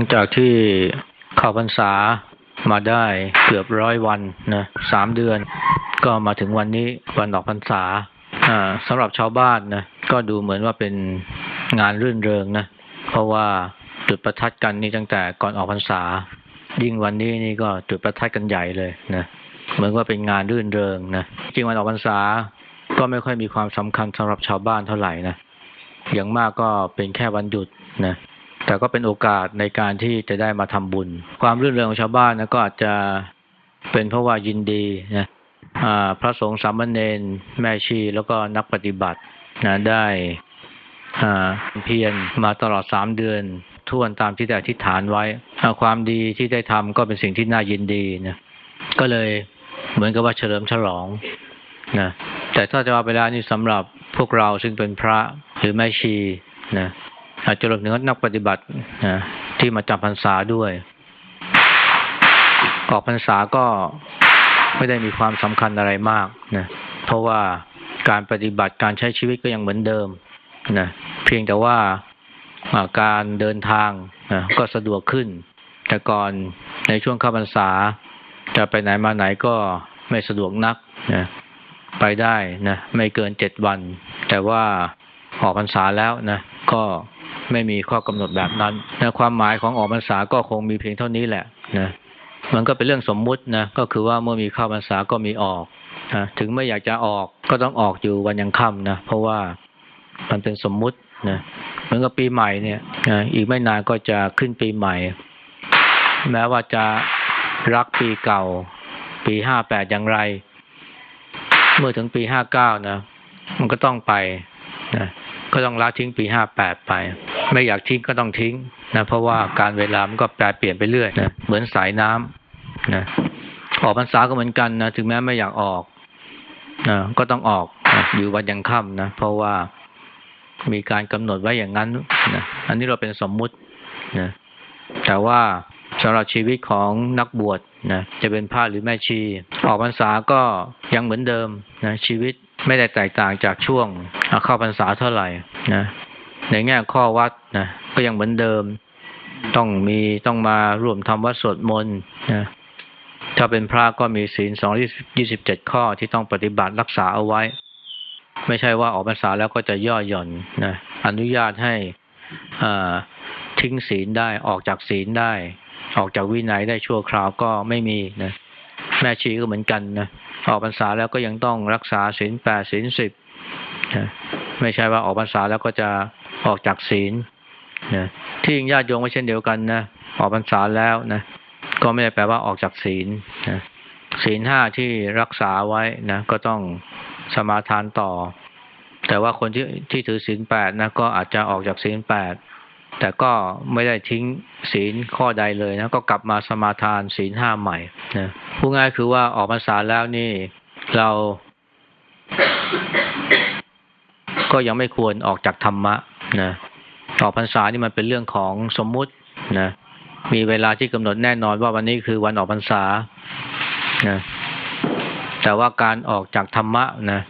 หลังจากที่เข้าพรรษามาได้เกือบร้อยวันนะสามเดือน ก็มาถึงวันนี้วันออกพรรษาอ่าสำหรับชาวบ้านนะก็ดูเหมือนว่าเป็นงานรื่นเริงนะเพราะว่าจุดประทัดกันนี่ตั้งแต่ก่อนออกพรรษา ยิ่งวันนี้นี่ก็จุดประทัดกันใหญ่เลยนะเหมือนว่าเป็นงานรื่นเริงนะจริงวันออกพรรษาก็ไม่ค่อยมีความสำคัญสำหรับชาวบ้านเท่าไหร่นะอย่างมากก็เป็นแค่วันหยุดนะ แต่ก็เป็นโอกาสในการที่จะได้มาทำบุญ ความรื่นเริงของชาวบ้านนะก็อาจจะเป็นเพราะว่ายินดีนะพระสงฆ์สามเณรแม่ชีแล้วก็นักปฏิบัตินะได้เพียรมาตลอดสามเดือนท่วนตามที่ได้ทิฏฐานไว้ความดีที่ได้ทำก็เป็นสิ่งที่น่ายินดีนะก็เลยเหมือนกับว่าเฉลิมฉลองนะแต่ถ้าจะว่าไปแล้วนี่สำหรับพวกเราซึ่งเป็นพระหรือแม่ชีนะ อาจจะรวมถึงนักปฏิบัตินะที่มาจำพรรษาด้วย ออกพรรษาก็ไม่ได้มีความสำคัญอะไรมากนะเพราะว่าการปฏิบัติการใช้ชีวิตก็ยังเหมือนเดิมนะเพียงแต่ว่าการเดินทางนะก็สะดวกขึ้น แต่ก่อนในช่วงเข้าพรรษา จะไปไหนมาไหนก็ไม่สะดวกนักนะไปได้นะไม่เกินเจ็ดวัน แต่ว่าออกพรรษาแล้วนะ ก็ ไม่มีข้อกำหนดแบบนั้นนะความหมายของออกพรรษาก็คงมีเพียงเท่านี้แหละนะมันก็เป็นเรื่องสมมุตินะก็คือว่าเมื่อมีเข้าพรรษาก็มีออกนะถึงไม่อยากจะออกก็ต้องออกอยู่วันยังค่ำนะเพราะว่ามันเป็นสมมุตินะเหมือนกับปีใหม่เนี่ยนะอีกไม่นานก็จะขึ้นปีใหม่ แม้ว่าจะรักปีเก่า ปีห้าแปดอย่างไร เมื่อถึงปีห้าเก้านะ มันก็ต้องไปนะก็ต้องละทิ้งปีห้าแปดไป ไม่อยากทิ้งก็ต้องทิ้งนะเพราะว่าการเวลามันก็แปรเปลี่ยนไปเรื่อยนะเหมือนสายน้ำนะออกพรรษาก็เหมือนกันนะถึงแม้ไม่อยากออกนะก็ต้องออกนะอยู่วันยังค่ำนะเพราะว่ามีการกำหนดไว้อย่างนั้นนะอันนี้เราเป็นสมมุตินะแต่ว่าสำหรับชีวิตของนักบวชนะจะเป็นพระหรือแม่ชี ออกพรรษาก็ยังเหมือนเดิมนะชีวิตไม่ได้แตกต่างจากช่วงเข้าพรรษาเท่าไหร่นะ ในแง่ข้อวัดนะก็ยังเหมือนเดิม ต้องมีต้องมาร่วมทำวัดสวดมนต์นะถ้าเป็นพระก็มีศีลสองยี่สิบเจ็ดข้อที่ต้องปฏิบัติรักษาเอาไว้ ไม่ใช่ว่าออกพรรษาแล้วก็จะย่อหย่อนนะอนุญาตให้ทิ้งศีลได้ออกจากศีลได้ ออกจากวินัยได้ชั่วคราวก็ไม่มีนะแม่ชีก็เหมือนกันนะออกพรรษาแล้วก็ยังต้องรักษาศีลแปดศีลสิบนะไม่ใช่ว่าออกพรรษาแล้วก็จะ ออกจากศีลนะที่ยิงญาติโยมก็เช่นเดียวกันนะออกพรรษาแล้วนะก็ไม่ได้แปลว่าออกจากศีลนะศีลห้าที่รักษาไว้นะก็ต้องสมาทานต่อ แต่ว่าคนที่ที่ถือศีลแปดนะก็อาจจะออกจากศีลแปดแต่ก็ไม่ได้ทิ้งศีลข้อใดเลยนะก็กลับมาสมาทานศีลห้าใหม่นะพูดง่ายคือว่าออกพรรษาแล้วนี่เรา ก็ยังไม่ควรออกจากธรรมะ นะออกพรรษานี่มันเป็นเรื่องของสมมุตินะมีเวลาที่กำหนดแน่นอนว่าวันนี้คือวันออกพรรษานะแต่ว่าการออกจากธรรมะนะ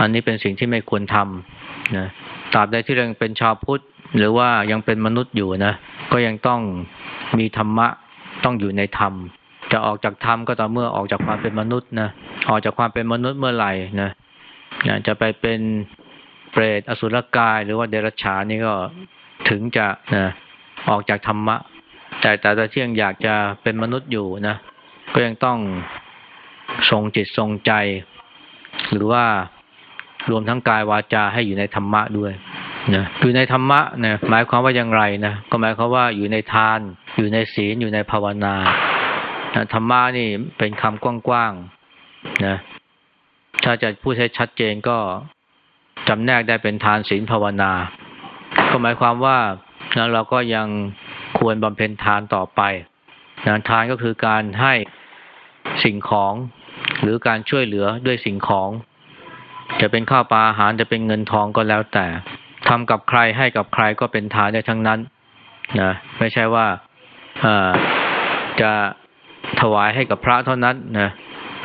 อันนี้เป็นสิ่งที่ไม่ควรทำนะตราบใดที่เราเป็นชาวพุทธ หรือว่ายังเป็นมนุษย์อยู่นะก็ยังต้องมีธรรมะต้องอยู่ในธรรม จะออกจากธรรมก็ต่อเมื่อออกจากความเป็นมนุษย์นะออกจากความเป็นมนุษย์เมื่อไหร่นะจะไปเป็น เปรตอสุรกาย หรือว่าเดรัจฉานนี่ก็ถึงจะนะออกจากธรรมะ แต่แต่ถ้าที่ยังอยากจะเป็นมนุษย์อยู่นะ ก็ยังต้องทรงจิตทรงใจ หรือว่ารวมทั้งกายวาจาให้อยู่ในธรรมะด้วยนะอยู่ในธรรมะนะหมายความว่าอย่างไรนะก็หมายความว่าอยู่ในทาน อยู่ในศีลอยู่ในภาวนานะธรรมะนี่เป็นคำกว้างๆนะถ้าจะพูดให้ชัดเจนก็ จำแนกได้เป็นทานศีลภาวนา ก็หมายความว่านะเราก็ยังควรบำเพ็ญทานต่อไปนะทานก็คือการให้สิ่งของหรือการช่วยเหลือด้วยสิ่งของ จะเป็นข้าวปลาอาหารจะเป็นเงินทองก็แล้วแต่ทำกับใครให้กับใครก็เป็นทานได้ทั้งนั้นนะไม่ใช่ว่าจะถวายให้กับพระเท่านั้นนะ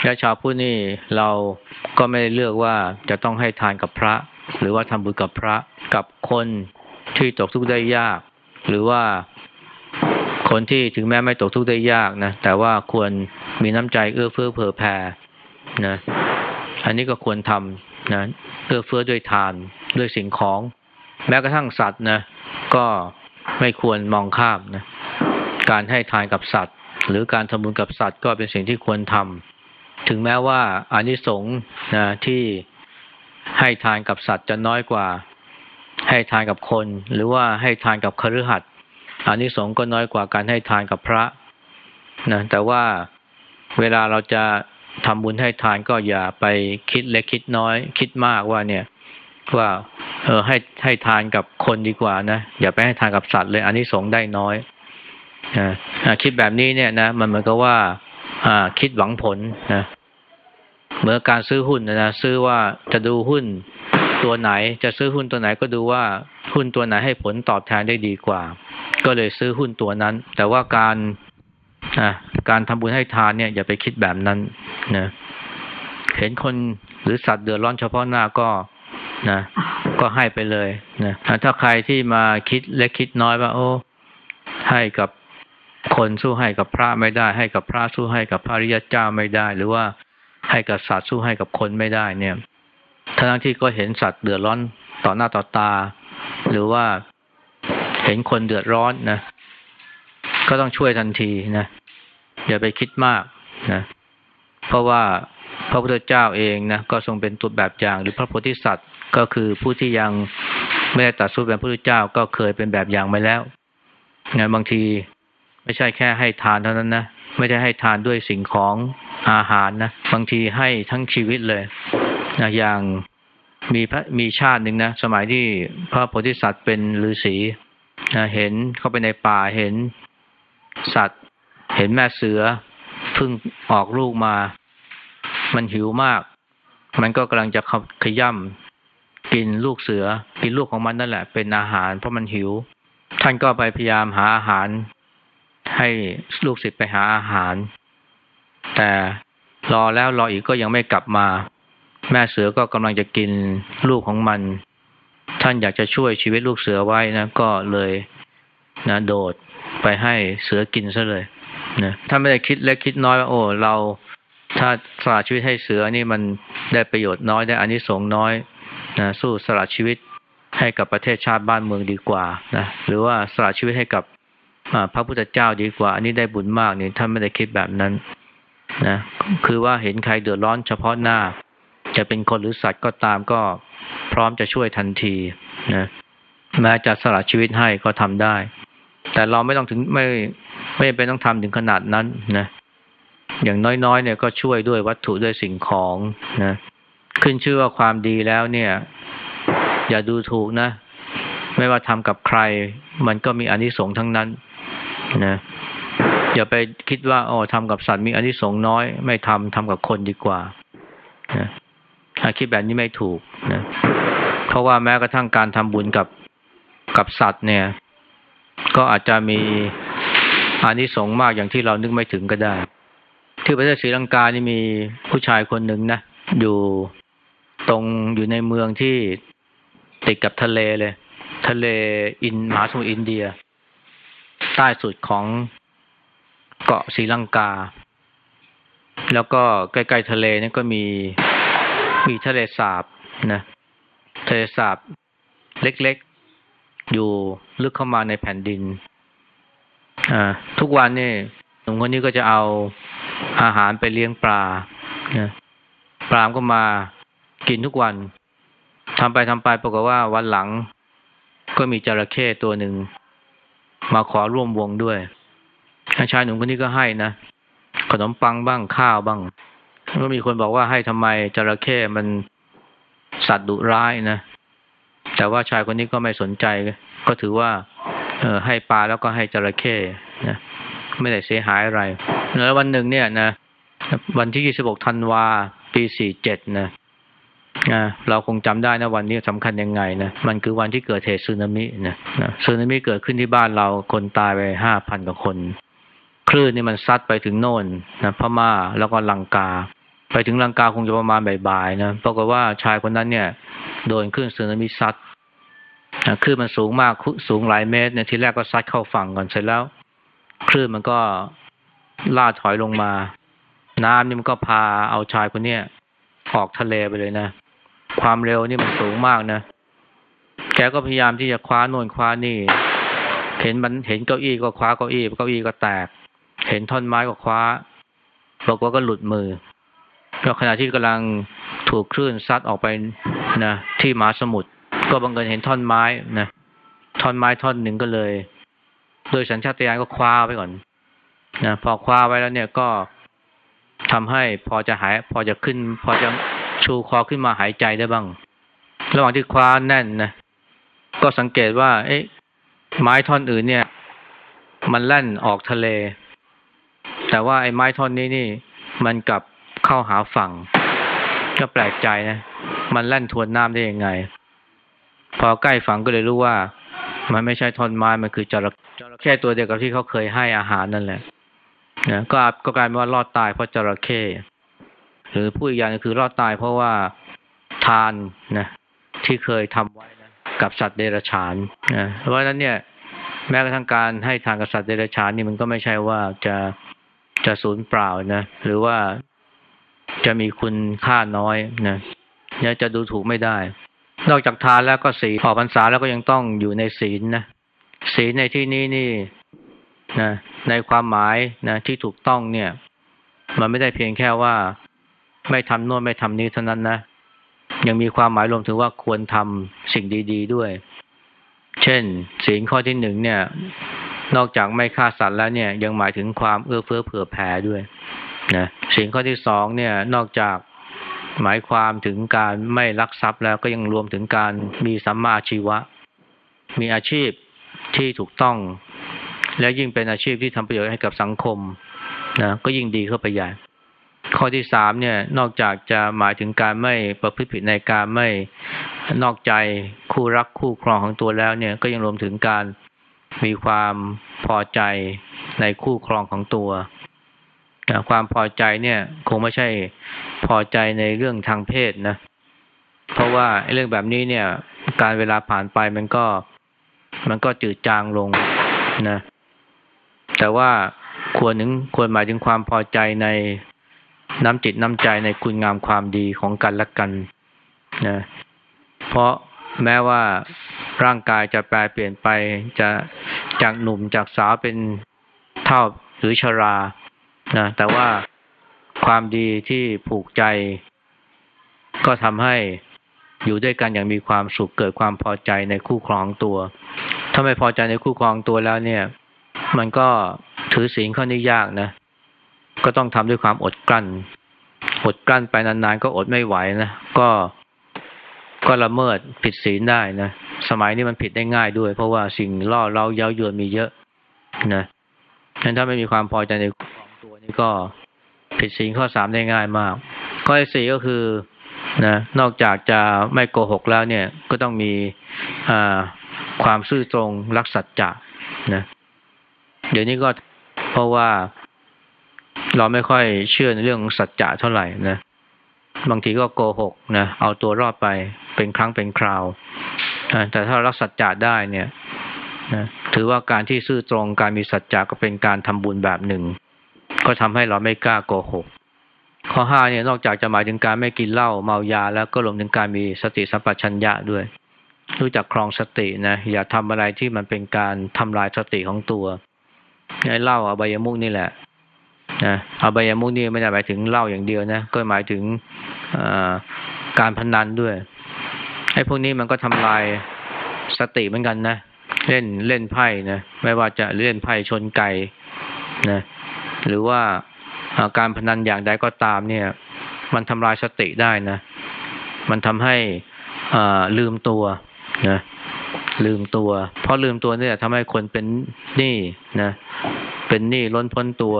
และชาวพุทธนี่เราก็ไม่ได้เลือกว่าจะต้องให้ทานกับพระ หรือว่าทำบุญกับพระกับคนที่ตกทุกข์ได้ยาก หรือว่าคนที่ถึงแม้ไม่ตกทุกข์ได้ยากนะแต่ว่าควรมีน้ำใจเอื้อเฟื้อเผื่อแผ่นะอันนี้ก็ควรทำนะเอื้อเฟื้อด้วยทานด้วยสิ่งของ แม้กระทั่งสัตว์นะก็ไม่ควรมองข้ามนะการให้ทานกับสัตว์ หรือการทำบุญกับสัตว์ก็เป็นสิ่งที่ควรทำ ถึงแม้ว่าอานิสงส์นะที่ให้ทานกับสัตว์จะน้อยกว่า ให้ทานกับคน หรือว่าให้ทานกับคฤหัสถ์อานิสงส์ก็น้อยกว่าการให้ทานกับพระนะแต่ว่าเวลาเราจะทำบุญให้ทานก็อย่าไปคิดเล็กคิดน้อย คิดมากว่าเนี่ย ว่าเออให้ให้ทานกับคนดีกว่านะอย่าไปให้ทานกับสัตว์เลยอันนี้สงได้น้อยนะคิดแบบนี้เนี่ยนะ มันเหมือนกับว่าอ่า คิดหวังผลนะเหมือนการซื้อหุ้นนะนะซื้อว่าจะดูหุ้นตัวไหน จะซื้อหุ้นตัวไหนก็ดูว่าหุ้นตัวไหนให้ผลตอบแทนได้ดีกว่า ก็เลยซื้อหุ้นตัวนั้น แต่ว่าการการทำบุญให้ทานเนี่ยอย่าไปคิดแบบนั้นนะเห็นคนหรือสัตว์เดือดร้อนเฉพาะหน้าก็นะก็ให้ไปเลยนะถ้าใครที่มาคิดเล็กคิดน้อยว่า โอ้ ให้กับ คนสู้ให้กับพระไม่ได้ ให้กับพระสู้ให้กับพระริยเจ้าไม่ได้ หรือว่าให้กับสัตว์สู้ให้กับคนไม่ได้เนี่ยทั้งที่ก็เห็นสัตว์เดือดร้อนต่อหน้าต่อตา หรือว่าเห็นคนเดือดร้อนนะก็ต้องช่วยทันทีนะอย่าไปคิดมากนะเพราะว่าพระพุทธเจ้าเองนะก็ทรงเป็นตัวแบบอย่าง หรือพระโพธิสัตว์ก็คือผู้ที่ยังไม่ได้ตัดสู้เป็นพระพุทธเจ้าก็เคยเป็นแบบอย่างมาแล้วนะบางที ไม่ใช่แค่ให้ทานเท่านั้นนะไม่ได้ให้ทานด้วยสิ่งของอาหารนะบางทีให้ทั้งชีวิตเลยนะอย่างมีพระมีชาติหนึ่งนะสมัยที่พระโพธิสัตว์เป็นฤาษีนะเห็นเข้าไปในป่าเห็นสัตว์ เห็นแม่เสือเพิ่งออกลูกมา มันหิวมาก มันก็กำลังจะขย่ำกินลูกเสือ กินลูกของมันนั่นแหละ เป็นอาหารเพราะมันหิว ท่านก็ไปพยายามหาอาหาร ให้ลูกศิษย์ไปหาอาหาร แต่รอแล้วรออีกก็ยังไม่กลับมา แม่เสือก็กำลังจะกินลูกของมัน ท่านอยากจะช่วยชีวิตลูกเสือไว้นะ ก็เลยนะโดดไปให้เสือกินซะเลยนะถ้าไม่ได้คิดเล็กคิดน้อยว่าโอ้เราถ้าสละชีวิตให้เสือนี่มันได้ประโยชน์น้อยได้อานิสงส์น้อยนะสู้สละชีวิตให้กับประเทศชาติบ้านเมืองดีกว่านะหรือว่าสละชีวิตให้กับ พระพุทธเจ้าดีกว่า อันนี้ได้บุญมากเนี่ยท่านไม่ได้คิดแบบนั้นนะคือว่าเห็นใครเดือดร้อนเฉพาะหน้า จะเป็นคนหรือสัตว์ก็ตามก็พร้อมจะช่วยทันทีนะแม้จะสละชีวิตให้ก็ทำได้ แต่เราไม่ต้องถึงไม่ไม่เป็นต้องทำถึงขนาดนั้นนะอย่างน้อยๆ เนี่ยก็ช่วยด้วยวัตถุด้วยสิ่งของนะขึ้นชื่อว่าความดีแล้วเนี่ย อย่าดูถูกนะ ไม่ว่าทำกับใคร มันก็มีอนิสงส์ทั้งนั้น นะอย่าไปคิดว่าอ๋อทำกับสัตว์มีอนิสงส์น้อย ไม่ทำทำกับคนดีกว่านะคิดแบบนี้ไม่ถูกนะเพราะว่าแม้กระทั่งการทำบุญกับกับสัตว์เนี่ย ก็อาจจะมีอานิสงส์มากอย่างที่เรานึกไม่ถึงก็ได้ ที่ประเทศศรีลังกานี่มีผู้ชายคนหนึ่งนะ อยู่ตรงอยู่ในเมืองที่ติดกับทะเลเลย ทะเลอินมหาสมุทรอินเดีย ใต้สุดของเกาะศรีลังกา แล้วก็ใกล้ๆทะเลนี่ก็มีมีทะเลสาบนะทะเลสาบเล็กๆ อยู่ลึกเข้ามาในแผ่นดินอ่าทุกวันนี่หนุ่มคนนี้ก็จะเอาอาหารไปเลี้ยงปลาปลามก็มากินทุกวันทำไปทำไปปรากฏว่าวันหลัง ก็มีจระเข้ตัวหนึ่ง มาขอร่วมวงด้วยชายหนุ่มคนนี้ก็ให้นะขนมปังบ้างข้าวบ้างก็มีคนบอกว่าให้ทำไมจระเข้มันสัตว์ดุร้ายนะแต่ว่าชายคนนี้ก็ไม่สนใจ ก็ถือว่า เออให้ปลาแล้วก็ให้จระเข้นะไม่ได้เสียหายอะไรแล้ววันหนึ่งเนี่ยนะวันที่ 26 ธันวา ปี 47 นะ นะเราคงจำได้นะวันนี้สำคัญยังไงนะมันคือวันที่เกิดเหตุสึนามินะนะสึนามิเกิดขึ้นที่บ้านเราคนตายไปห้าพันกว่าคน คลื่นนี่มันซัดไปถึงโน่นนะพม่าแล้วก็ลังกา ไปถึงลังกาคงจะประมาณบ่ายๆนะปรากฏว่าชายคนนั้นเนี่ย โดนคลื่นสึนามิซัดคลื่นมันสูงมากสูงหลายเมตรเนี่ยทีแรกก็ซัดเข้าฝั่งก่อนเสร็จแล้ว คลื่นมันก็ล่าถอยลงมา น้ำนี่มันก็พาเอาชายคนเนี้ยออกทะเลไปเลยนะ ความเร็วนี่มันสูงมากนะ แกก็พยายามที่จะคว้าโน่นคว้านี่ เห็นมันเห็นเก้าอี้ก็คว้าเก้าอี้เก้าอี้ก็แตก เห็นท่อนไม้ก็คว้าปรากฏก็หลุดมือก็ขณะที่กำลังถูกคลื่นซัดออกไปนะที่มหาสมุทรก็บังเอิญเห็นท่อนไม้นะท่อนไม้ท่อนหนึ่งก็เลย โดยสัญชาตญาณก็คว้าไปก่อนนะพอคว้าไว้แล้วเนี่ยก็ทำให้พอจะหาย พอจะขึ้น พอจะ ชูคอขึ้นมาหายใจได้บ้าง ระหว่างที่คว้าแน่นนะก็สังเกตว่า เอ๊ะ ไม้ท่อนอื่นเนี่ย มันแล่นออกทะเล แต่ว่าไอ้ไม้ท่อนนี้นี่ มันกลับเข้าหาฝั่ง ก็แปลกใจนะ มันแล่นทวนน้ำได้ยังไง พอใกล้ฝั่งก็เลยรู้ว่า มันไม่ใช่ท่อนไม้มันคือจระเข้ตัวเดียวกับที่เขาเคยให้อาหารนั่นแหละนะก็ก็กลายเป็นว่ารอดตายเพราะจระเข้ หรือผู้อีกอย่างคือรอดตายเพราะว่าทานนะที่เคยทำไว้นะกับสัตว์เดรัจฉานนะเพราะฉะนั้นเนี่ยแม้กระทั่งการให้ทานกับสัตว์เดรัจฉานนี่มันก็ไม่ใช่ว่าจะจะสูญเปล่านะหรือว่าจะมีคุณค่าน้อยนะเนี่ยจะดูถูกไม่ได้ นอกจากทานแล้วก็ศีลออพรรษาแล้วก็ยังต้องอยู่ในศีลนะศีลในที่นี้นี่นะในความหมายนะที่ถูกต้องเนี่ย มันไม่ได้เพียงแค่ว่า ไม่ทำโน่นไม่ทำนี้เท่านั้นนะ ยังมีความหมายรวมถึงว่าควรทำสิ่งดีๆด้วย เช่นศีลข้อที่หนึ่งเนี่ย นอกจากไม่ฆ่าสัตว์แล้วเนี่ย ยังหมายถึงความเอื้อเฟื้อเผื่อแผ่ด้วยนะสิ่งข้อที่สองเนี่ย นอกจากหมายความถึงการไม่ลักทรัพย์แล้วก็ยังรวมถึงการมีสัมมาชีวะ มีอาชีพที่ถูกต้อง และยิ่งเป็นอาชีพที่ทำประโยชน์ให้กับสังคมนะก็ยิ่งดีเข้าไปใหญ่ ข้อที่สามเนี่ยนอกจากจะหมายถึงการไม่ประพฤติผิดในการไม่นอกใจคู่รักคู่ครองของตัวแล้วเนี่ยก็ยังรวมถึงการมีความพอใจในคู่ครองของตัวความพอใจเนี่ยคงไม่ใช่พอใจในเรื่องทางเพศนะ เพราะว่าเรื่องแบบนี้เนี่ย การเวลาผ่านไปมันก็ มันก็จืดจางลงนะ แต่ว่าควรถึงควรหมายถึงความพอใจใน น้ำจิตน้ำใจในคุณงามความดีของกันและกันนะเพราะแม้ว่าร่างกายจะแปลเปลี่ยนไปจะจากหนุ่มจากสาวเป็นเท่าหรือชรานะแต่ว่าความดีที่ผูกใจ ก็ทำให้อยู่ด้วยกันอย่างมีความสุขเกิดความพอใจในคู่ครองตัว ถ้าไม่พอใจในคู่ครองตัวแล้วเนี่ย มันก็ถือศีลข้อนี้ยากนะ ก็ต้องทำด้วยความอดกลั้น อดกลั้นไปนานๆ ก็อดไม่ไหวนะก็ก็ละเมิดผิดศีลได้นะสมัยนี้มันผิดได้ง่ายด้วย เพราะว่าสิ่งล่อเราเย้ายวนมีเยอะนะฉะนั้นถ้าไม่มีความพอใจในของตัวนี่ก็ผิดศีลข้อสามได้ง่ายมาก ข้อสี่ก็คือนะนอกจากจะไม่โกหกแล้วเนี่ยก็ต้องมีความซื่อตรงรักสัจจะนะเดี๋ยวนี้ก็เพราะว่า เราไม่ค่อยเชื่อในเรื่องสัจจะเท่าไหร่นะบางทีก็โกหกนะเอาตัวรอดไปเป็นครั้งเป็นคราวแต่ถ้ารักสัจจะได้เนี่ยนะถือว่าการที่ซื่อตรงการมีสัจจะก็เป็นการทำบุญแบบหนึ่ง ก็ทำให้เราไม่กล้าโกหก ข้อห้าเนี่ยนอกจากจะหมายถึงการไม่กินเหล้าเมายา แล้วก็รวมถึงการมีสติสัมปชัญญะด้วย รู้จักครองสตินะอย่าทำอะไรที่มันเป็นการทำลายสติของตัวไอ้เหล้าอบายมุกนี่แหละ นะอบายมุกนี่ไม่ได้หมายถึงเหล้าอย่างเดียวนะ ก็หมายถึงการพนันด้วยไอ้พวกนี้มันก็ทำลายสติเหมือนกันนะ เล่นเล่นไพ่นะ ไม่ว่าจะเล่นไพ่ชนไก่นะ หรือว่าการพนันอย่างใดก็ตามเนี่ย มันทำลายสติได้นะ มันทำให้ลืมตัวนะลืมตัว เพราะลืมตัวเนี่ยทำให้คนเป็นหนี้นะ เป็นหนี้ล้นพ้นตัว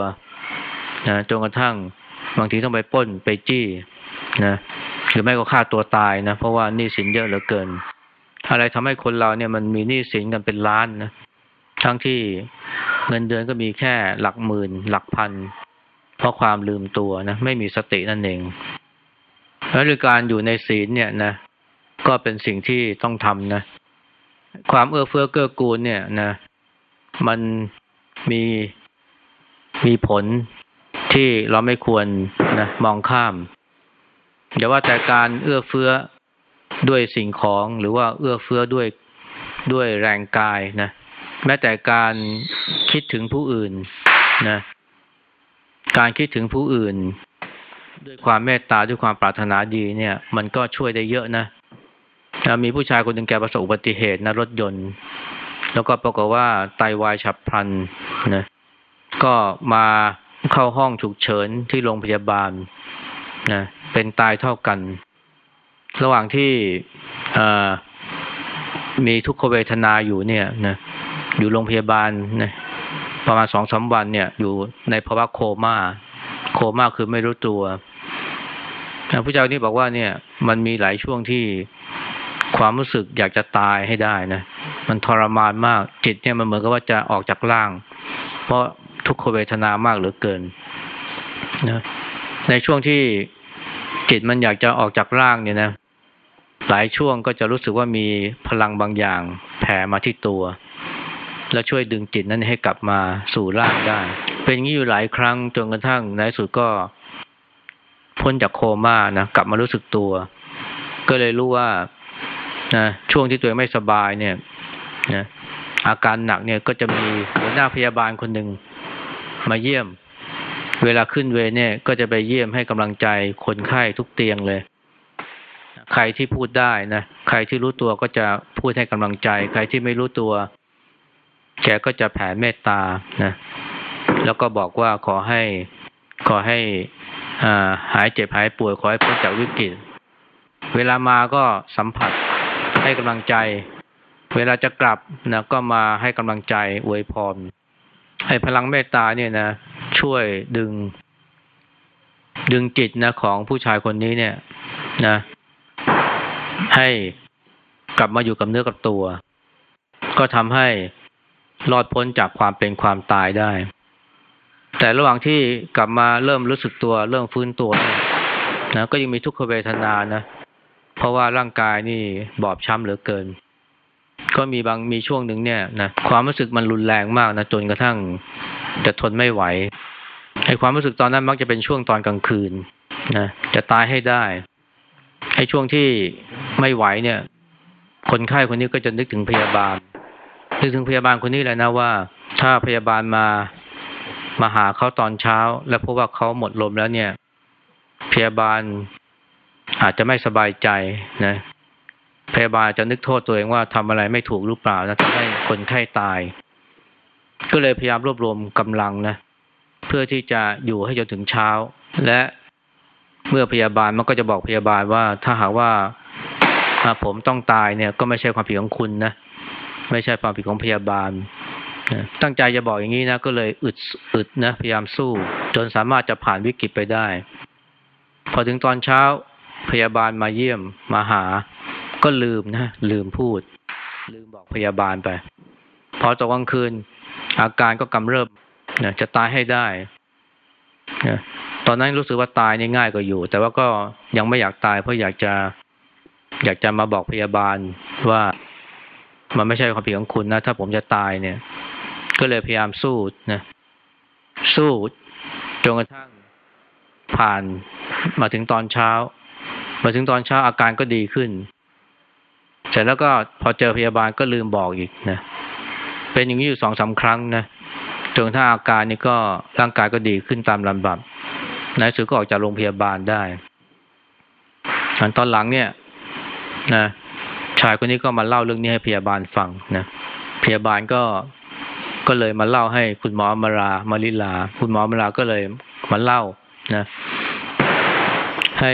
นะจนกระทั่งบางทีต้องไปป้นไปจี้นะหรือไม่ก็ฆ่าตัวตายนะ เพราะว่าหนี้สินเยอะเหลือเกิน อะไรทำให้คนเราเนี่ยมันมีหนี้สินกันเป็นล้านนะทั้งที่เงินเดือนก็มีแค่หลักหมื่น หลักพัน เพราะความลืมตัวนะไม่มีสตินั่นเองแล้วหรือการอยู่ในศีลเนี่ยนะก็เป็นสิ่งที่ต้องทำนะ ความเอื้อเฟื้อเกื้อกูลเนี่ยนะ มันมีมีผล ที่เราไม่ควรนะมองข้ามอย่าว่าแต่การเอื้อเฟื้อด้วยสิ่งของหรือว่าเอื้อเฟื้อด้วยด้วยแรงกายนะแม้แต่การคิดถึงผู้อื่นนะการคิดถึงผู้อื่น ด้วยความเมตตาด้วยความปรารถนาดีเนี่ย มันก็ช่วยได้เยอะนะมีผู้ชายคนหนึ่งแกประสบอุบัติเหตุนะรถยนต์ แล้วก็ปรากฏว่าไตาวายฉับพลันนะก็มา เข้าห้องฉุกเฉินที่โรงพยาบาลนะเป็นตายเท่ากัน ระหว่างที่มีทุกขเวทนาอยู่เนี่ยนะอยู่โรงพยาบาลนะประมาณสองสาวันเนี่ย อยู่ในภาวะโคมา่า โคม่าคือไม่รู้ตัวผู้เจ้านี่บอกว่าเนี่ย มันมีหลายช่วงที่ความรู้สึกอยากจะตายให้ได้นะ มันทรมานมากจิตเนี่ยมันเหมือนกับว่าจะออกจากร่าง เพราะ ทุกขเวทนามากเหลือเกินนะในช่วงที่จิตมันอยากจะออกจากร่างเนี่ยนะ หลายช่วงก็จะรู้สึกว่ามีพลังบางอย่างแผ่มาที่ตัว แล้วช่วยดึงจิตนั้นให้กลับมาสู่ร่างได้ เป็นอย่างนี้อยู่หลายครั้งจนกระทั่งในสุดก็พ้นจากโคม่านะกลับมารู้สึกตัว ก็เลยรู้ว่านะช่วงที่ตัวเองไม่สบายเนี่ยนะอาการหนักเนี่ยก็จะมีหัวหน้าพยาบาลคนหนึ่ง มาเยี่ยม เวลาขึ้นเวเนี่ย ก็จะไปเยี่ยมให้กำลังใจคนไข้ทุกเตียงเลย ใครที่พูดได้นะใครที่รู้ตัวก็จะพูดให้กำลังใจ ใครที่ไม่รู้ตัว แกก็จะแผ่เมตตานะแล้วก็บอกว่าขอให้ขอให้อ่าหายเจ็บหายป่วยขอให้พ้นจากวิกฤต เวลามาก็สัมผัสให้กำลังใจ เวลาจะกลับนะก็มาให้กำลังใจอวยพร ให้พลังเมตตาเนี่ยนะ ช่วยดึง ดึงจิตนะของผู้ชายคนนี้เนี่ย นะ ให้กลับมาอยู่กับเนื้อกับตัว ก็ทำให้รอดพ้นจากความเป็นความตายได้ แต่ระหว่างที่กลับมาเริ่มรู้สึกตัว เริ่มฟื้นตัวนะก็ยังมีทุกขเวทนานะ เพราะว่าร่างกายนี่บอบช้ำเหลือเกิน ก็มีบางมีช่วงหนึ่งเนี่ยนะความรู้สึกมันรุนแรงมากนะจนกระทั่งจะทนไม่ไหวไอ้ความรู้สึกตอนนั้นมักจะเป็นช่วงตอนกลางคืนนะจะตายให้ได้ไอ้ช่วงที่ไม่ไหวเนี่ย คนไข้คนนี้ก็จะนึกถึงพยาบาลนึกถึงพยาบาลคนนี้แหละนะว่า ถ้าพยาบาลมามาหาเขาตอนเช้า แล้วพบว่าเขาหมดลมแล้วเนี่ย พยาบาลอาจจะไม่สบายใจนะ พยาบาลจะนึกโทษตัวเองว่าทำอะไรไม่ถูกหรือเปล่านะทำให้คนไข้ตาย ก็เลยพยายามรวบรวมกำลังนะ เพื่อที่จะอยู่ให้จนถึงเช้า และเมื่อพยาบาลมันก็จะบอกพยาบาลว่าถ้าหากว่าผมต้องตายเนี่ย ก็ไม่ใช่ความผิดของคุณนะไม่ใช่ความผิดของพยาบาลตั้งใจจะบอกอย่างนี้นะก็เลยอึดอึดนะพยายามสู้ จนสามารถจะผ่านวิกฤตไปได้ พอถึงตอนเช้าพยาบาลมาเยี่ยมมาหา ก็ลืมนะ ลืมพูด ลืมบอกพยาบาลไป พอตกกลางคืน อาการก็กำเริบนะจะตายให้ได้นะตอนนั้นรู้สึกว่าตายนี่ง่ายกว่าอยู่ แต่ว่าก็ยังไม่อยากตาย เพราะอยากจะ อยากจะมาบอกพยาบาลว่ามันไม่ใช่ความผิดของคุณนะ ถ้าผมจะตายเนี่ย ก็เลยพยายามสู้นะสู้จนกระทั่งผ่านมาถึงตอนเช้า มาถึงตอนเช้าอาการก็ดีขึ้น ร็จแล้วก็พอเจอพยาบาลก็ลืมบอกอีกนะเป็นอย่างนี้อยู่สองสาครั้งนะจนถ้าอาการนี้ก็ร่างกายก็ดีขึ้นตามลำดับนายสุดก็ออกจากโรงพยาบาลได้อันตอนหลังเนี่ยนะชายคนนี้ก็มาเล่าเรื่องนี้ให้พยาบาลฟังนะพยาบาลก็ก็เลยมาเล่าให้คุณหมอมารามาริลา คุณหมอมาราก็เลยมาเล่านะ ให้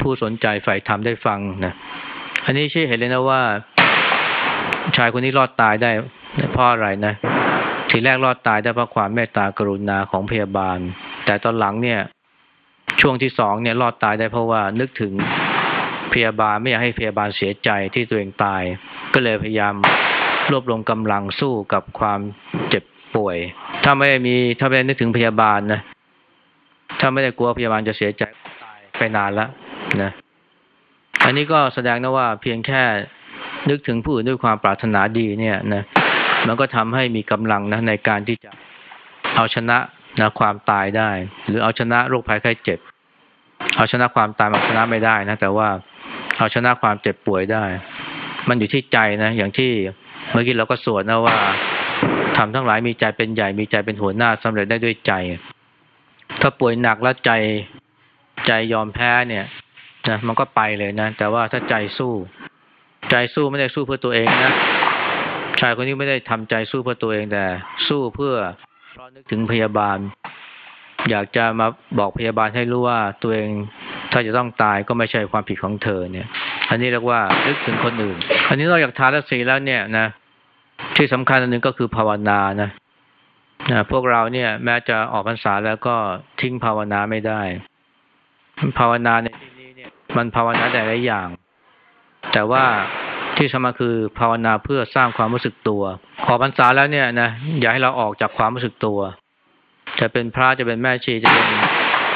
ผู้สนใจฝ่ายธรรมได้ฟังนะ อันนี้ชี้เห็นเลยนะว่า ชายคนนี้รอดตายได้เพราะอะไรนะ ทีแรกรอดตายได้เพราะความเมตตากรุณาของพยาบาล แต่ตอนหลังเนี่ย ช่วงที่สองเนี่ยรอดตายได้เพราะว่านึกถึงพยาบาลไม่อยากให้พยาบาลเสียใจที่ตัวเองตาย ก็เลยพยายามรวบรวมกำลังสู้กับความเจ็บป่วย ถ้าไม่ได้มีถ้าไม่ได้นึกถึงพยาบาลนะถ้าไม่ได้กลัวพยาบาลจะเสียใจตายไปนานแล้วนะ อันนี้ก็แสดงนะว่าเพียงแค่นึกถึงผู้อื่นด้วยความปรารถนาดีเนี่ยนะมันก็ทำให้มีกำลังนะในการที่จะเอาชนะนะความตายได้ หรือเอาชนะโรคภัยไข้เจ็บ เอาชนะความตายมันชนะไม่ได้นะแต่ว่าเอาชนะความเจ็บป่วยได้ มันอยู่ที่ใจนะอย่างที่เมื่อกี้เราก็สวดนะว่าทำทั้งหลายมีใจเป็นใหญ่มีใจเป็นหัวหน้าสำเร็จได้ด้วยใจ ถ้าป่วยหนักแล้วใจใจยอมแพ้เนี่ย นะมันก็ไปเลยนะ แต่ว่าถ้าใจสู้ ใจสู้ไม่ได้สู้เพื่อตัวเองนะชายคนนี้ไม่ได้ทำใจสู้เพื่อตัวเองแต่ สู้เพื่อเพราะนึกถึงพยาบาล อยากจะมาบอกพยาบาลให้รู้ว่าตัวเองถ้าจะต้องตายก็ไม่ใช่ความผิดของเธอเนี่ย อันนี้เรียกว่านึกถึงคนอื่น อันนี้เราอยากทานและสีแล้วเนี่ยนะที่สำคัญอันหนึ่งก็คือภาวนานะนะพวกเราเนี่ย แม้จะออกพรรษาแล้วก็ทิ้งภาวนาไม่ได้ ภาวนาเนี่ย มันภาวนาแต่ละอย่าง แต่ว่าที่สำคัญคือภาวนาเพื่อสร้างความรู้สึกตัวออพรรษาแล้วเนี่ยนะอย่าให้เราออกจากความรู้สึกตัว จะเป็นพระจะเป็นแม่ชีจะเป็น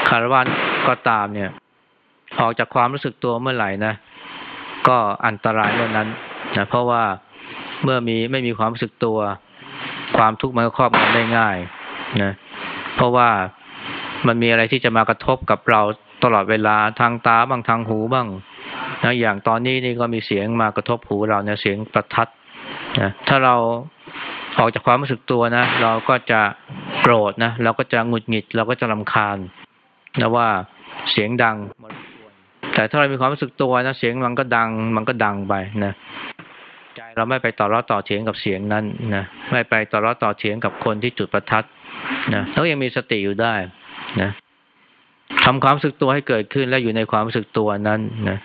คารวะก็ตามเนี่ย ออกจากความรู้สึกตัวเมื่อไหร่นะก็อันตรายเมื่อนั้นนะเพราะว่าเมื่อมีไม่มีความรู้สึกตัว ความทุกข์มันก็ครอบงำได้ง่ายนะเพราะว่ามันมีอะไรที่จะมากระทบกับเรา ตลอดเวลาทางตาบ้างทางหูบ้างนะอย่างตอนนี้นี่ก็มีเสียงมากระทบหูเราเนี่ยเสียงประทัดนะถ้าเราออกจากความรู้สึกตัวนะ เราก็จะโกรธนะเราก็จะหงุดหงิด เราก็จะลำคาญนะว่าเสียงดัง แต่ถ้าเรามีความรู้สึกตัวนะเสียงมันก็ดัง มันก็ดังไปนะใจเราไม่ไปต่อร้อต่อเถียงกับเสียงนั้นนะไม่ไปต่อร้อต่อเถียงกับคนที่จุดประทัดนะแล้วยังมีสติอยู่ได้นะ ทำความรู้สึกตัวให้เกิดขึ้นและอยู่ในความรู้สึกตัวนั้นนะ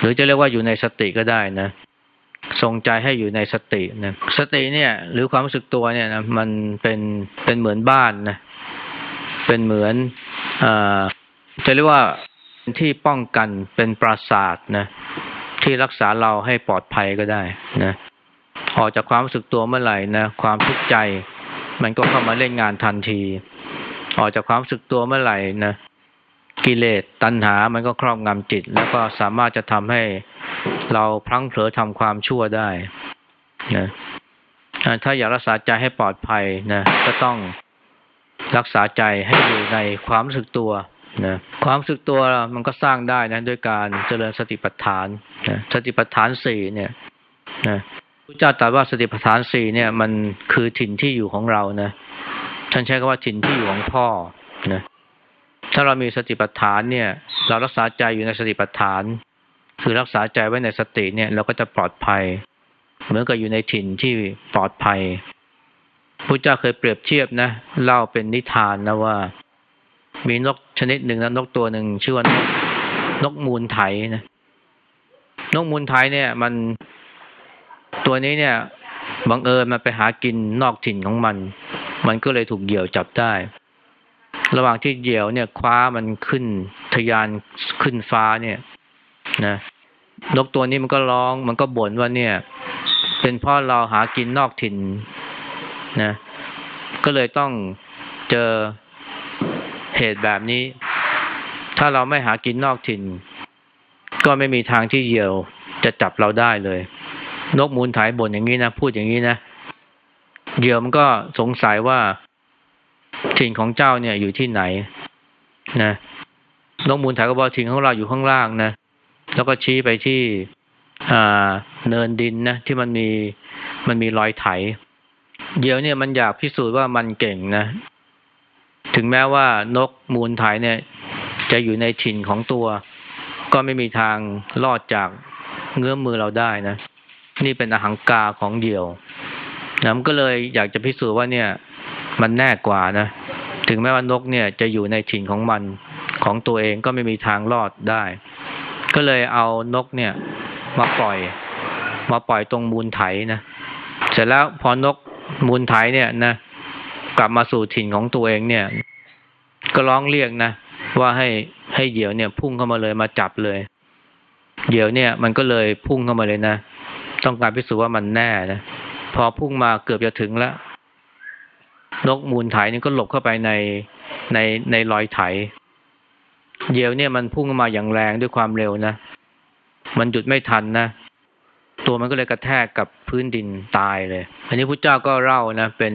หรือจะเรียกว่าอยู่ในสติก็ได้นะทรงใจให้อยู่ในสตินะสติเนี่ย หรือความรู้สึกตัวเนี่ยนะมันเป็นเป็นเหมือนบ้านนะเป็นเหมือนอ่าจะเรียกว่าที่ป้องกันเป็นปราศาสตร์นะที่รักษาเราให้ปลอดภัยก็ได้นะออกจากความรู้สึกตัวเมื่อไหร่นะความทุกข์ใจ มันก็เข้ามาเล่นงานทันที ออกจากความรู้สึกตัวเมื่อไหร่นะกิเลสตัณหามันก็ครอบงำจิต แล้วก็สามารถจะทำให้เราพลั้งเผลอทำความชั่วได้นะถ้าอยากรักษาใจให้ปลอดภัยนะก็ต้องรักษาใจให้อยู่ในความรู้สึกตัวนะความรู้สึกตัวมันก็สร้างได้นะด้วยการเจริญสติปัฏฐานนะสติปัฏฐานสี่เนี่ยนะพระเจ้าตรัสว่าสติปัฏฐานสี่เนี่ย มันคือถิ่นที่อยู่ของเรานะ ท่านใช้คำว่าถิ่นที่อยู่ของพ่อนะถ้าเรามีสติปัฏฐานเนี่ย เรารักษาใจอยู่ในสติปัฏฐาน คือรักษาใจไว้ในสติเนี่ย เราก็จะปลอดภัย เหมือนกับอยู่ในถิ่นที่ปลอดภัยพระเจ้าเคยเปรียบเทียบนะเล่าเป็นนิทานนะว่า มีนกชนิดหนึ่งนะนกตัวหนึ่งชื่อว่านกนกมูลไถนะนกมูลไถเนี่ย มันตัวนี้เนี่ยบังเอิญมันไปหากินนอกถิ่นของมัน มันก็เลยถูกเหยี่ยวจับได้ ระหว่างที่เหยี่ยวเนี่ยคว้ามันขึ้นทยานขึ้นฟ้าเนี่ย นะนกตัวนี้มันก็ร้องมันก็บ่นว่าเนี่ย เป็นเพราะเราหากินนอกถิ่นนะ ก็เลยต้องเจอเหตุแบบนี้ ถ้าเราไม่หากินนอกถิ่น ก็ไม่มีทางที่เหยี่ยวจะจับเราได้เลย นกมูลถ่ายบ่นอย่างนี้นะ พูดอย่างนี้นะ เหยี่ยวมันก็สงสัยว่าถิ่นของเจ้าเนี่ยอยู่ที่ไหนนะนกมูลถ่ายก็บอกถิ่นของเราอยู่ข้างล่างนะแล้วก็ชี้ไปที่เนินดินนะที่มันมีมันมีรอยไถเดี๋ยวเนี่ยมันอยากพิสูจน์ว่ามันเก่งนะ ถึงแม้ว่านกมูลไถเนี่ย จะอยู่ในถิ่นของตัว ก็ไม่มีทางรอดจากเงื้อมมือเราได้นะ นี่เป็นอาหางกาของเดี่ยว นะมันก็เลยอยากจะพิสูจน์ว่าเนี่ย มันแน่กว่านะ ถึงแม้ว่านกเนี่ยจะอยู่ในถิ่นของมันของตัวเองก็ไม่มีทางรอดได้ ก็เลยเอานกเนี่ย มาปล่อย มาปล่อยตรงมูลไถนะ เสร็จแล้วพอนกมูลไถเนี่ยนะกลับมาสู่ถิ่นของตัวเองเนี่ย ก็ร้องเรียกนะว่าให้ให้เหยี่ยวเนี่ย พุ่งเข้ามาเลยมาจับเลยเหยี่ยวเนี่ย มันก็เลยพุ่งเข้ามาเลยนะ ต้องการพิสูจน์ว่ามันแน่นะ พอพุ่งมาเกือบจะถึงแล้ว นกมูลไถนี่ก็หลบเข้าไปในในในรอยไถ เหยี่ยวเนี่ยมันพุ่งมาอย่างแรงด้วยความเร็วนะ มันหยุดไม่ทันนะ ตัวมันก็เลยกระแทกกับพื้นดินตายเลย อันนี้พระเจ้าก็เล่านะ เป็น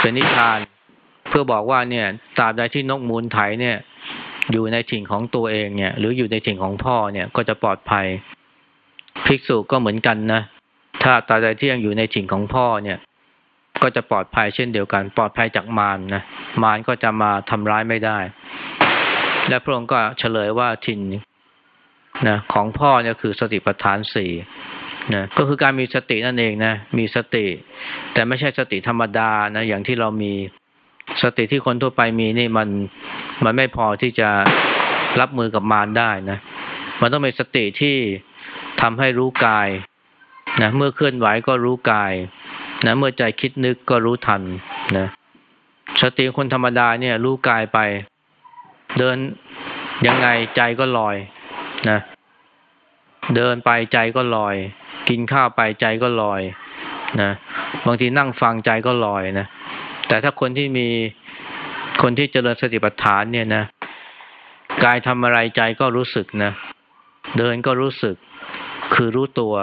เป็นนิทาน เพื่อบอกว่าเนี่ยตราบใดที่นกมูลไถเนี่ย อยู่ในถิ่นของตัวเองเนี่ย หรืออยู่ในถิ่นของพ่อเนี่ยก็จะปลอดภัยภิกษุก็เหมือนกันนะ ถ้าตาใดที่ยังอยู่ในถิ่นของพ่อเนี่ย ก็จะปลอดภัยเช่นเดียวกัน ปลอดภัยจากมารนะมารก็จะมาทำร้ายไม่ได้ และพระองค์ก็เฉลยว่าถิ่นนะของพ่อเนี่ยคือสติปัฏฐานสี่นะก็คือการมีสตินั่นเองนะมีสติ แต่ไม่ใช่สติธรรมดานะอย่างที่เรามีสติที่คนทั่วไปมีนี่มันมันไม่พอที่จะรับมือกับมารได้นะ มันต้องเป็นสติที่ทำให้รู้กาย นะเมื่อเคลื่อนไหวก็รู้กายนะเมื่อใจคิดนึกก็รู้ทันนะสติคนธรรมดาเนี่ย รู้กายไป เดินยังไงใจก็ลอยนะเดินไปใจก็ลอย กินข้าวไปใจก็ลอยนะบางทีนั่งฟังใจก็ลอยนะแต่ถ้าคนที่มีคนที่เจริญสติปัฏฐานเนี่ยนะกายทำอะไรใจก็รู้สึกนะ เดินก็รู้สึก คือรู้ตัว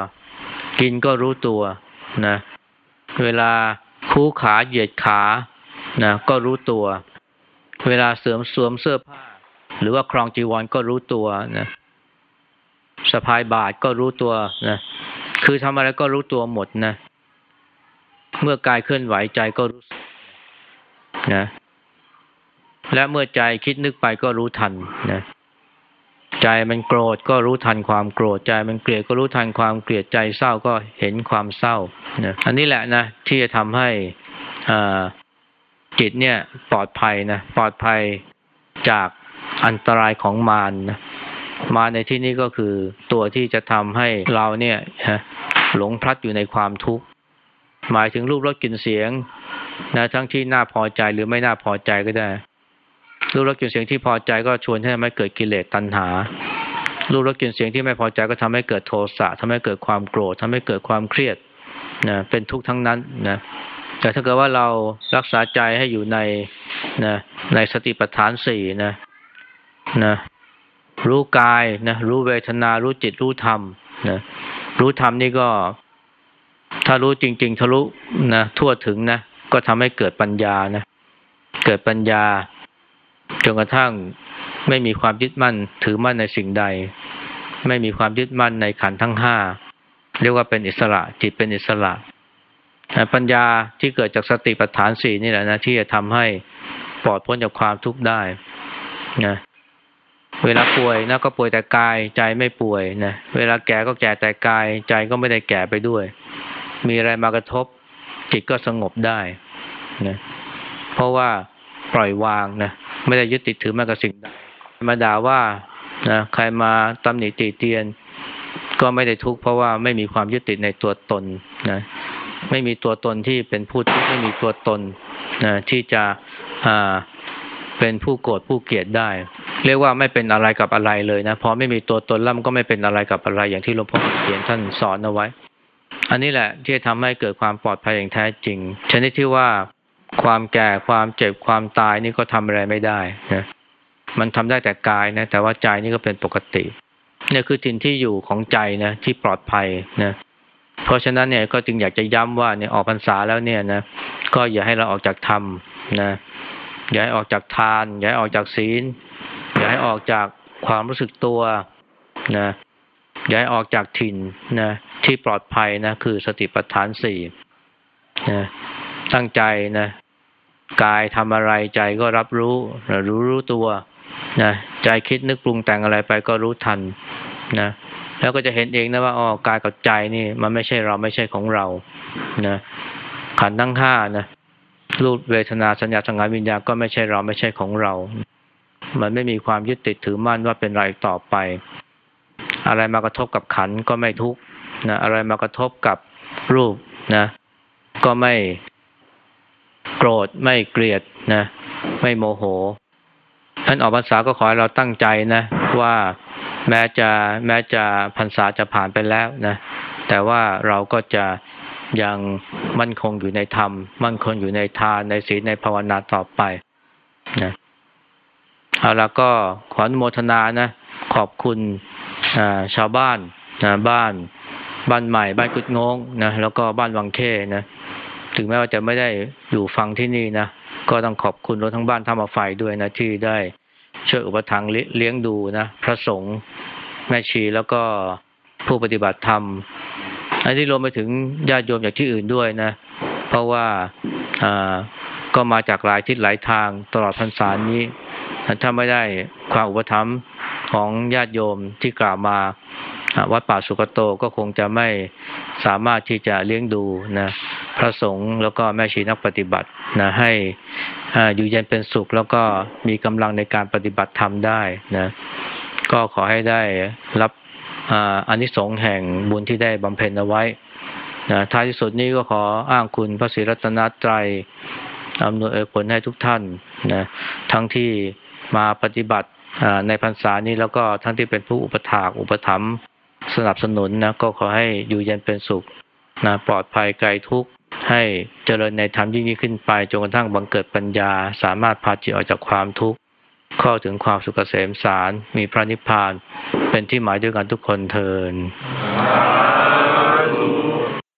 กินก็รู้ตัวนะ เวลาคู่ขาเหยียดขานะก็รู้ตัว เวลาเสริมสวมเสื้อผ้า หรือว่าครองจีวรก็รู้ตัวนะสะพายบาทก็รู้ตัวนะคือทำอะไรก็รู้ตัวหมดนะ เมื่อกายเคลื่อนไหวใจก็รู้นะ และเมื่อใจคิดนึกไปก็รู้ทันนะ ใจมันโกรธก็รู้ทันความโกรธใจมันเกลียดก็รู้ทันความเกลียดใจเศร้าก็เห็นความเศร้านะอันนี้แหละนะที่จะทำให้จิตเนี่ยปลอดภัยนะปลอดภัยจากอันตรายของมารนนะมาในที่นี้ก็คือตัวที่จะทำให้เราเนี่ยหลงพลัดอยู่ในความทุกข์ หมายถึงรูปรสกลิ่นเสียงนะทั้งที่น่าพอใจหรือไม่น่าพอใจก็ได้ รูปรสกลิ่นเสียงที่พอใจก็ชวนให้ทำให้เกิดกิเลสตัณหา รูปรสกลิ่นเสียงที่ไม่พอใจก็ทำให้เกิดโทสะทำให้เกิดความโกรธทำให้เกิดความเครียดนะเป็นทุกข์ทั้งนั้นนะแต่ถ้าเกิดว่าเรารักษาใจให้อยู่ในนะในสติปัฏฐานสี่นะนะรู้กายนะรู้เวทนา รู้จิตรู้ธรรมนะรู้ธรรมนี่ก็ ถ้ารู้จริง ๆ ทะลุนะทั่วถึงนะก็ทำให้เกิดปัญญานะเกิดปัญญา จนกระทั่งไม่มีความยึดมั่นถือมั่นในสิ่งใด ไม่มีความยึดมั่นในขันทั้งห้าเรียกว่าเป็นอิสระ จิตเป็นอิสระ ปัญญาที่เกิดจากสติปัฏฐานสี่นี่แหละนะที่จะทำให้ปลอดพ้นจากความทุกข์ได้นะเวลาป่วยนะก็ป่วยแต่กายใจไม่ป่วยนะเวลาแก่ก็แก่แต่กาย ใจก็ไม่ได้แก่ไปด้วย มีอะไรมากระทบ จิตก็สงบได้นะเพราะว่า ปล่อยวางนะไม่ได้ยึดติดถือมากับสิ่งใดมาด่าว่านะใครมาตำหนิตีเตียน ก็ไม่ได้ทุกข์เพราะว่าไม่มีความยึดติดในตัวตนนะไม่มีตัวตนที่เป็นผู้ทุกข์ไม่มีตัวตนนะที่จะอ่าเป็นผู้โกรธผู้เกลียดได้ เรียกว่าไม่เป็นอะไรกับอะไรเลยนะพอไม่มีตัวตนล้วมันก็ไม่เป็นอะไรกับอะไรอย่างที่หลวงพ่อเขียนท่านสอนเอาไว้ อันนี้แหละที่ทำให้เกิดความปลอดภัยอย่างแท้จริง ชนิดที่ว่า ความแก่ความเจ็บความตายนี่ก็ทำอะไรไม่ได้นะมันทำได้แต่กายนะ แต่ว่าใจนี่ก็เป็นปกติเนี่ยคือถิ่นที่อยู่ของใจนะที่ปลอดภัยนะเพราะฉะนั้นเนี่ยก็จึงอยากจะย้ำว่าเนี่ยออกพรรษาแล้วเนี่ยนะก็อย่าให้เราออกจากธรรมนะอย่าให้ออกจากทาน อย่าให้ออกจากศีล อย่าให้ออกจากความรู้สึกตัวนะอย่าให้ออกจากถิ่นนะที่ปลอดภัยนะคือสติปัฏฐานสี่นะตั้งใจนะ กายทำอะไรใจก็รับรู้รู้รู้ตัวนะใจคิดนึกปรุงแต่งอะไรไปก็รู้ทันนะแล้วก็จะเห็นเองนะว่าอ๋อกายกับใจนี่ มันไม่ใช่เราไม่ใช่ของเรานะขันทั้งห้านะรูปเวทนาสัญญาสังขารวิญญาณก็ไม่ใช่เราไม่ใช่ของเรา มันไม่มีความยึดติดถือมั่นว่าเป็นไรต่อไป อะไรมากระทบกับขันก็ไม่ทุกนะอะไรมากระทบกับรูปนะ ก็ไม่ โกรธไม่เกลียดนะไม่โมโหท่านออกพรรษาก็ขอให้เราตั้งใจนะ ว่าแม้จะแม้จะพรรษาจะผ่านไปแล้วนะ แต่ว่าเราก็จะยังมั่นคงอยู่ในธรรม มั่นคงอยู่ในทานในศีลในภาวนาต่อไปนะเอาแล้วก็ขออนุโมทนานะ ขอบคุณชาวบ้านนะบ้านบ้านใหม่ บ้านกุดงงนะแล้วก็บ้านวังเข้นะ ถึงแม้ว่าจะไม่ได้อยู่ฟังที่นี่นะ ก็ต้องขอบคุณรถทั้งบ้านธรรมไฟด้วยนะ ที่ได้ช่วยอุปถัมภ์เลี้ยงดูนะ พระสงฆ์แม่ชีแล้วก็ผู้ปฏิบัติธรรม อันนี้รวมไปถึงญาติโยมจากที่อื่นด้วยนะ เพราะว่าอ่าก็มาจากหลายทิศหลายทางตลอดพรรษานี้ ถ้าไม่ได้ความอุปถัมภ์ของญาติโยมที่กล่าวมาวัดป่าสุกโตก็คงจะไม่สามารถที่จะเลี้ยงดูนะ พระสงฆ์แล้วก็แม่ชีนักปฏิบัตินะให้อยู่เย็นเป็นสุข แล้วก็มีกำลังในการปฏิบัติธรรมได้นะก็ขอให้ได้รับอานิสงส์แห่งบุญที่ได้บำเพ็ญเอาไว้นะท้ายที่สุดนี้ก็ขออ้างคุณพระศรีรัตนตรัยอำนวยผลให้ทุกท่านนะทั้งที่มาปฏิบัติในพรรษานี้แล้วก็ทั้งที่เป็นผู้อุปถากอุปถัมภ์สนับสนุนนะก็ขอให้อยู่เย็นเป็นสุข นะปลอดภัยไกลทุกข์ให้เจริญในธรรมยิ่งยิ่งขึ้นไปจนกระทั่งบังเกิดปัญญา สามารถพาจิตออกจากความทุกข์เข้าถึงความสุขเกษมสารมีพระนิพพาน เป็นที่หมายด้วยกันทุกคนเทิน